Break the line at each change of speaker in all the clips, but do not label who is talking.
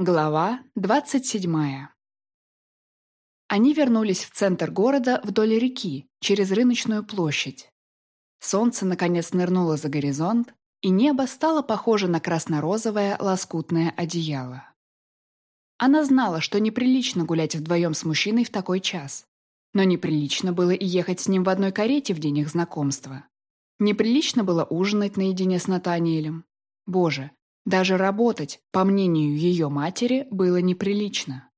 Глава 27. Они вернулись в центр города вдоль реки, через рыночную площадь. Солнце наконец нырнуло за горизонт, и небо стало похоже на красно-розовое лоскутное одеяло. Она знала, что неприлично гулять вдвоем с мужчиной в такой час. Но неприлично было и ехать с ним в одной карете в день их знакомства. Неприлично было ужинать наедине с Натаниэлем. Боже, даже работать, по мнению ее матери, было неприлично.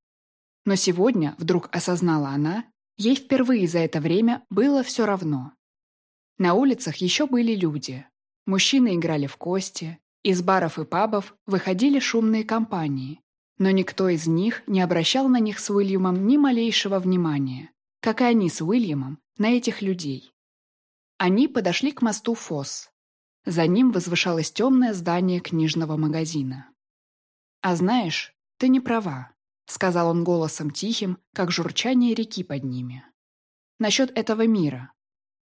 Но сегодня, вдруг осознала она, ей впервые за это время было все равно. На улицах еще были люди. Мужчины играли в кости, из баров и пабов выходили шумные компании, но никто из них не обращал на них с Уильямом ни малейшего внимания, как и они с Уильямом на этих людей. Они подошли к мосту Фосс, за ним возвышалось темное здание книжного магазина. «А знаешь, ты не права», — сказал он голосом тихим, как журчание реки под ними. «Насчет этого мира.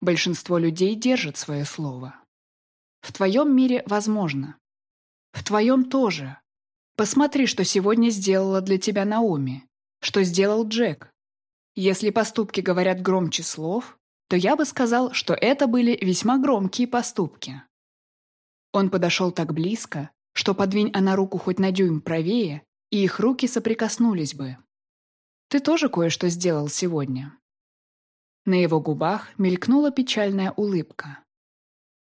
Большинство людей держит свое слово. В твоем мире возможно. В твоем тоже. Посмотри, что сегодня сделала для тебя Наоми, что сделал Джек. Если поступки говорят громче слов, то я бы сказал, что это были весьма громкие поступки. Он подошел так близко, что подвинь она руку хоть на дюйм правее, и их руки соприкоснулись бы. «Ты тоже кое-что сделал сегодня». На его губах мелькнула печальная улыбка.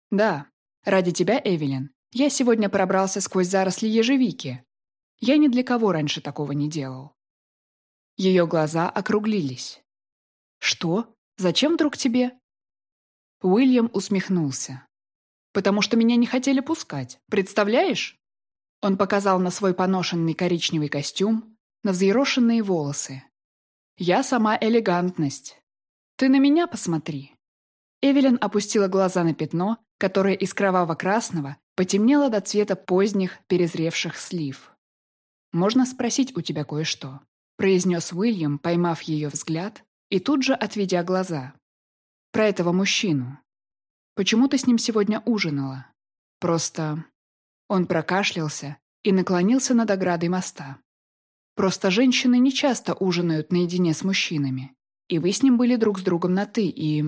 «Да, ради тебя, Эвелин, я сегодня пробрался сквозь заросли ежевики. Я ни для кого раньше такого не делал». Ее глаза округлились. «Что? Зачем вдруг тебе?» Уильям усмехнулся потому что меня не хотели пускать. Представляешь?» Он показал на свой поношенный коричневый костюм, на взъерошенные волосы. «Я сама элегантность. Ты на меня посмотри». Эвелин опустила глаза на пятно, которое из кроваво-красного потемнело до цвета поздних, перезревших слив. «Можно спросить у тебя кое-что?» произнес Уильям, поймав ее взгляд, и тут же отведя глаза. «Про этого мужчину. Почему ты с ним сегодня ужинала? Просто...» Он прокашлялся и наклонился над оградой моста. «Просто женщины не часто ужинают наедине с мужчинами, и вы с ним были друг с другом на «ты», и...»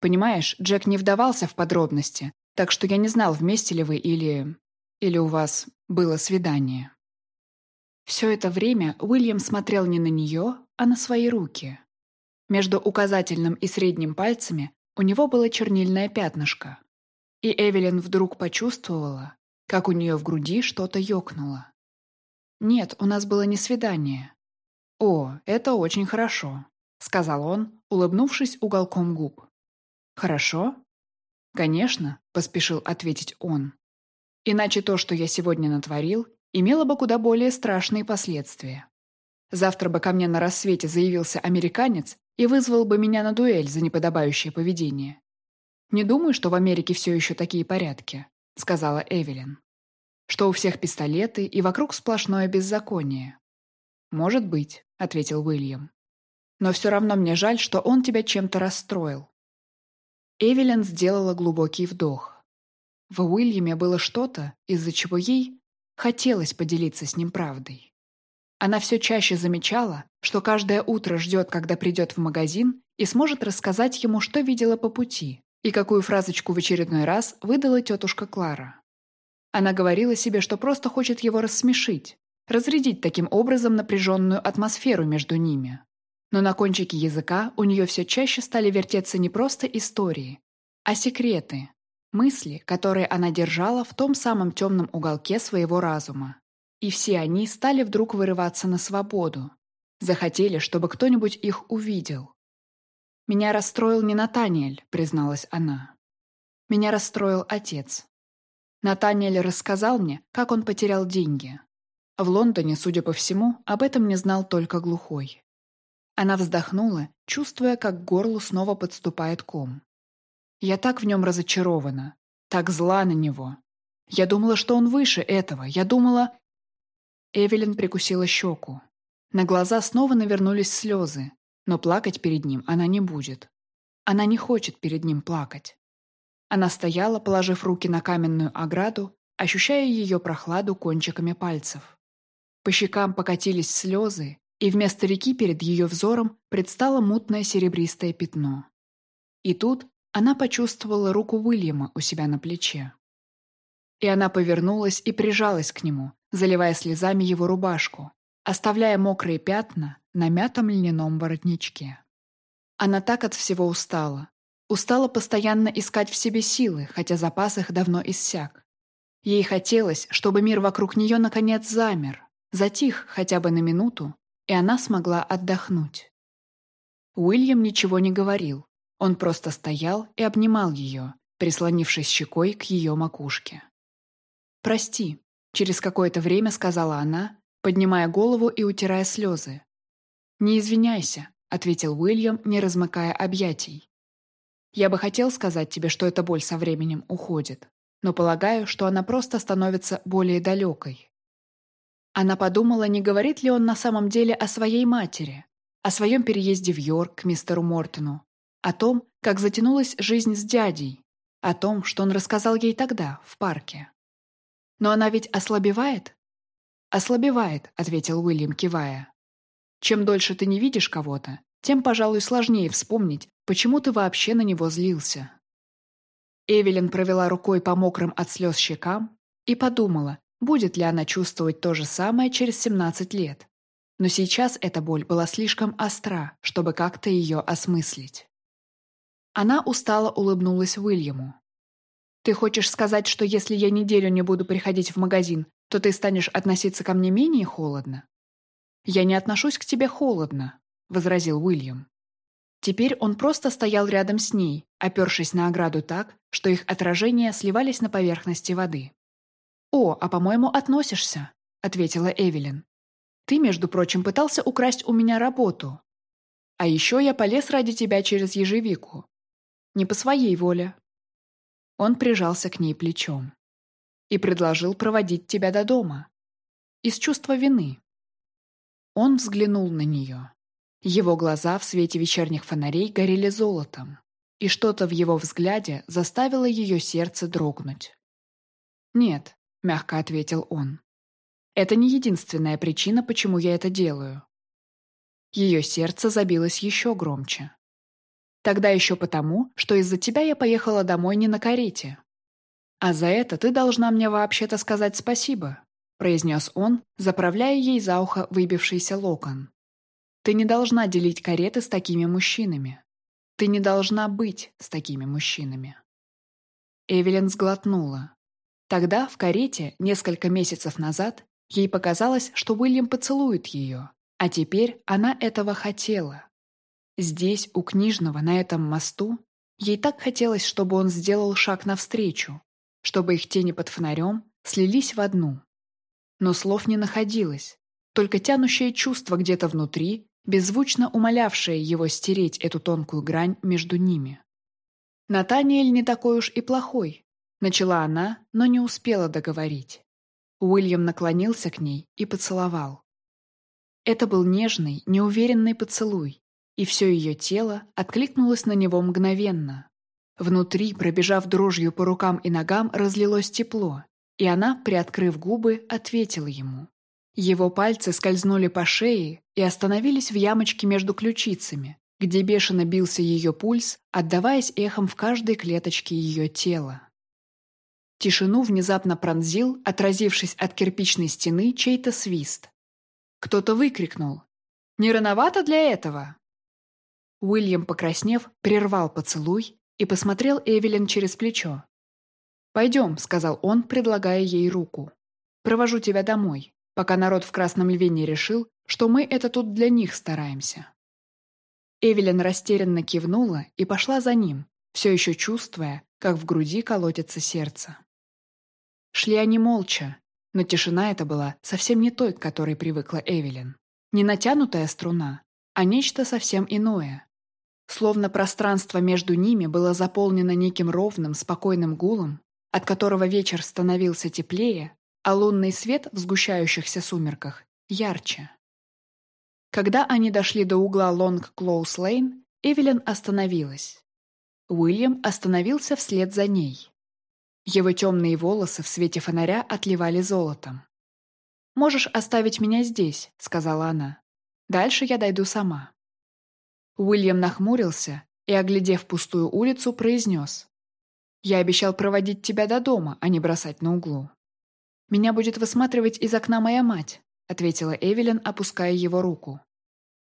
«Понимаешь, Джек не вдавался в подробности, так что я не знал, вместе ли вы или... или у вас было свидание». Все это время Уильям смотрел не на нее, а на свои руки. Между указательным и средним пальцами у него было чернильное пятнышко. И Эвелин вдруг почувствовала, как у нее в груди что-то ёкнуло. «Нет, у нас было не свидание». «О, это очень хорошо», — сказал он, улыбнувшись уголком губ. «Хорошо?» «Конечно», — поспешил ответить он. «Иначе то, что я сегодня натворил, имело бы куда более страшные последствия. Завтра бы ко мне на рассвете заявился американец и вызвал бы меня на дуэль за неподобающее поведение. «Не думаю, что в Америке все еще такие порядки», — сказала Эвелин. «Что у всех пистолеты и вокруг сплошное беззаконие». «Может быть», — ответил Уильям. «Но все равно мне жаль, что он тебя чем-то расстроил». Эвелин сделала глубокий вдох. В Уильяме было что-то, из-за чего ей хотелось поделиться с ним правдой. Она все чаще замечала, что каждое утро ждет, когда придет в магазин и сможет рассказать ему, что видела по пути, и какую фразочку в очередной раз выдала тетушка Клара. Она говорила себе, что просто хочет его рассмешить, разрядить таким образом напряженную атмосферу между ними. Но на кончике языка у нее все чаще стали вертеться не просто истории, а секреты, мысли, которые она держала в том самом темном уголке своего разума. И все они стали вдруг вырываться на свободу. Захотели, чтобы кто-нибудь их увидел. «Меня расстроил не Натаниэль», — призналась она. «Меня расстроил отец. Натаниэль рассказал мне, как он потерял деньги. В Лондоне, судя по всему, об этом не знал только глухой. Она вздохнула, чувствуя, как к горлу снова подступает ком. Я так в нем разочарована, так зла на него. Я думала, что он выше этого. Я думала... Эвелин прикусила щеку. На глаза снова навернулись слезы, но плакать перед ним она не будет. Она не хочет перед ним плакать. Она стояла, положив руки на каменную ограду, ощущая ее прохладу кончиками пальцев. По щекам покатились слезы, и вместо реки перед ее взором предстало мутное серебристое пятно. И тут она почувствовала руку Уильяма у себя на плече. И она повернулась и прижалась к нему, заливая слезами его рубашку, оставляя мокрые пятна на мятом льняном воротничке. Она так от всего устала. Устала постоянно искать в себе силы, хотя запас их давно иссяк. Ей хотелось, чтобы мир вокруг нее наконец замер, затих хотя бы на минуту, и она смогла отдохнуть. Уильям ничего не говорил, он просто стоял и обнимал ее, прислонившись щекой к ее макушке. «Прости», — через какое-то время сказала она, поднимая голову и утирая слезы. «Не извиняйся», — ответил Уильям, не размыкая объятий. «Я бы хотел сказать тебе, что эта боль со временем уходит, но полагаю, что она просто становится более далекой». Она подумала, не говорит ли он на самом деле о своей матери, о своем переезде в Йорк к мистеру Мортону, о том, как затянулась жизнь с дядей, о том, что он рассказал ей тогда, в парке. «Но она ведь ослабевает?» «Ослабевает», — ответил Уильям, кивая. «Чем дольше ты не видишь кого-то, тем, пожалуй, сложнее вспомнить, почему ты вообще на него злился». Эвелин провела рукой по мокрым от слез щекам и подумала, будет ли она чувствовать то же самое через 17 лет. Но сейчас эта боль была слишком остра, чтобы как-то ее осмыслить. Она устало улыбнулась Уильяму. «Ты хочешь сказать, что если я неделю не буду приходить в магазин, то ты станешь относиться ко мне менее холодно?» «Я не отношусь к тебе холодно», — возразил Уильям. Теперь он просто стоял рядом с ней, опершись на ограду так, что их отражения сливались на поверхности воды. «О, а по-моему, относишься», — ответила Эвелин. «Ты, между прочим, пытался украсть у меня работу. А еще я полез ради тебя через ежевику. Не по своей воле». Он прижался к ней плечом. «И предложил проводить тебя до дома. Из чувства вины». Он взглянул на нее. Его глаза в свете вечерних фонарей горели золотом, и что-то в его взгляде заставило ее сердце дрогнуть. «Нет», — мягко ответил он. «Это не единственная причина, почему я это делаю». Ее сердце забилось еще громче. Тогда еще потому, что из-за тебя я поехала домой не на карете. А за это ты должна мне вообще-то сказать спасибо», произнес он, заправляя ей за ухо выбившийся локон. «Ты не должна делить кареты с такими мужчинами. Ты не должна быть с такими мужчинами». Эвелин сглотнула. Тогда, в карете, несколько месяцев назад, ей показалось, что Уильям поцелует ее, а теперь она этого хотела. Здесь, у книжного, на этом мосту, ей так хотелось, чтобы он сделал шаг навстречу, чтобы их тени под фонарем слились в одну. Но слов не находилось, только тянущее чувство где-то внутри, беззвучно умолявшее его стереть эту тонкую грань между ними. «Натаниэль не такой уж и плохой», — начала она, но не успела договорить. Уильям наклонился к ней и поцеловал. Это был нежный, неуверенный поцелуй, и все ее тело откликнулось на него мгновенно. Внутри, пробежав дрожью по рукам и ногам, разлилось тепло, и она, приоткрыв губы, ответила ему. Его пальцы скользнули по шее и остановились в ямочке между ключицами, где бешено бился ее пульс, отдаваясь эхом в каждой клеточке ее тела. Тишину внезапно пронзил, отразившись от кирпичной стены, чей-то свист. Кто-то выкрикнул. «Не рановато для этого?» Уильям, покраснев, прервал поцелуй и посмотрел Эвелин через плечо. «Пойдем», — сказал он, предлагая ей руку. «Провожу тебя домой, пока народ в Красном Льве не решил, что мы это тут для них стараемся». Эвелин растерянно кивнула и пошла за ним, все еще чувствуя, как в груди колотится сердце. Шли они молча, но тишина эта была совсем не той, к которой привыкла Эвелин. Не натянутая струна, а нечто совсем иное, Словно пространство между ними было заполнено неким ровным, спокойным гулом, от которого вечер становился теплее, а лунный свет в сгущающихся сумерках ярче. Когда они дошли до угла Лонг Клоус Лейн, Эвелин остановилась. Уильям остановился вслед за ней. Его темные волосы в свете фонаря отливали золотом. «Можешь оставить меня здесь», — сказала она. «Дальше я дойду сама». Уильям нахмурился и, оглядев пустую улицу, произнес. «Я обещал проводить тебя до дома, а не бросать на углу». «Меня будет высматривать из окна моя мать», — ответила Эвелин, опуская его руку.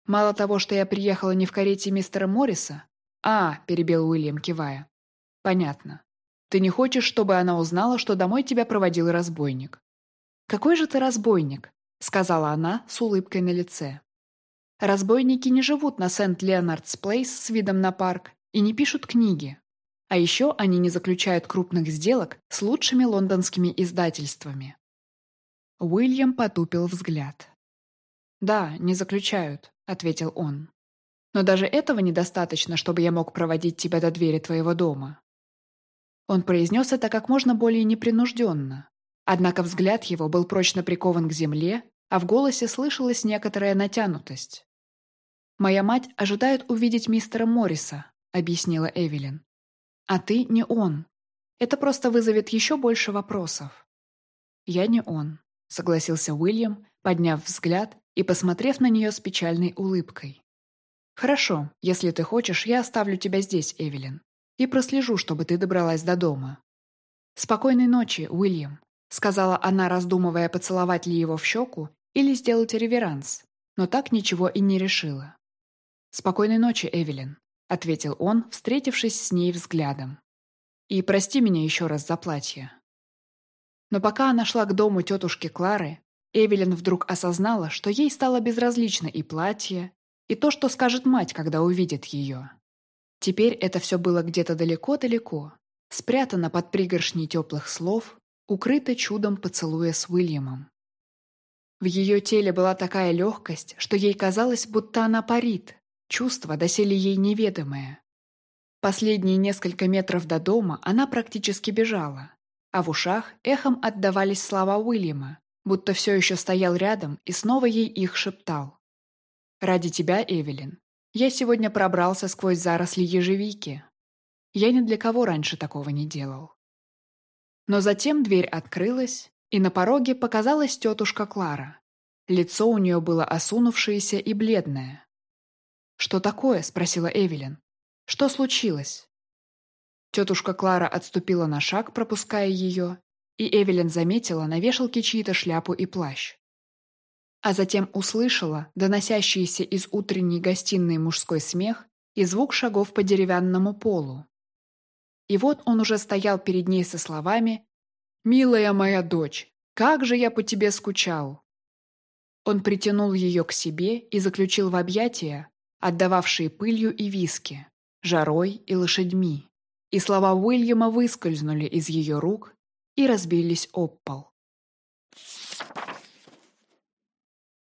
«Мало того, что я приехала не в карете мистера Морриса...» «А», — перебил Уильям, кивая. «Понятно. Ты не хочешь, чтобы она узнала, что домой тебя проводил разбойник?» «Какой же ты разбойник?» — сказала она с улыбкой на лице. «Разбойники не живут на Сент-Леонардс-Плейс с видом на парк и не пишут книги. А еще они не заключают крупных сделок с лучшими лондонскими издательствами». Уильям потупил взгляд. «Да, не заключают», — ответил он. «Но даже этого недостаточно, чтобы я мог проводить тебя до двери твоего дома». Он произнес это как можно более непринужденно. Однако взгляд его был прочно прикован к земле, а в голосе слышалась некоторая натянутость. «Моя мать ожидает увидеть мистера Морриса», — объяснила Эвелин. «А ты не он. Это просто вызовет еще больше вопросов». «Я не он», — согласился Уильям, подняв взгляд и посмотрев на нее с печальной улыбкой. «Хорошо, если ты хочешь, я оставлю тебя здесь, Эвелин, и прослежу, чтобы ты добралась до дома». «Спокойной ночи, Уильям», — сказала она, раздумывая, поцеловать ли его в щеку или сделать реверанс, но так ничего и не решила. «Спокойной ночи, Эвелин», — ответил он, встретившись с ней взглядом. «И прости меня еще раз за платье». Но пока она шла к дому тетушки Клары, Эвелин вдруг осознала, что ей стало безразлично и платье, и то, что скажет мать, когда увидит ее. Теперь это все было где-то далеко-далеко, спрятано под пригоршней теплых слов, укрыто чудом поцелуя с Уильямом. В ее теле была такая легкость, что ей казалось, будто она парит, чувство доселе ей неведомое. Последние несколько метров до дома она практически бежала, а в ушах эхом отдавались слова Уильяма, будто все еще стоял рядом и снова ей их шептал. «Ради тебя, Эвелин, я сегодня пробрался сквозь заросли ежевики. Я ни для кого раньше такого не делал». Но затем дверь открылась, и на пороге показалась тетушка Клара. Лицо у нее было осунувшееся и бледное. «Что такое?» – спросила Эвелин. «Что случилось?» Тетушка Клара отступила на шаг, пропуская ее, и Эвелин заметила на вешалке чьи-то шляпу и плащ. А затем услышала доносящийся из утренней гостиной мужской смех и звук шагов по деревянному полу. И вот он уже стоял перед ней со словами «Милая моя дочь, как же я по тебе скучал!» Он притянул ее к себе и заключил в объятия, отдававшие пылью и виски, жарой и лошадьми. И слова Уильяма выскользнули из ее рук, и разбились об пол.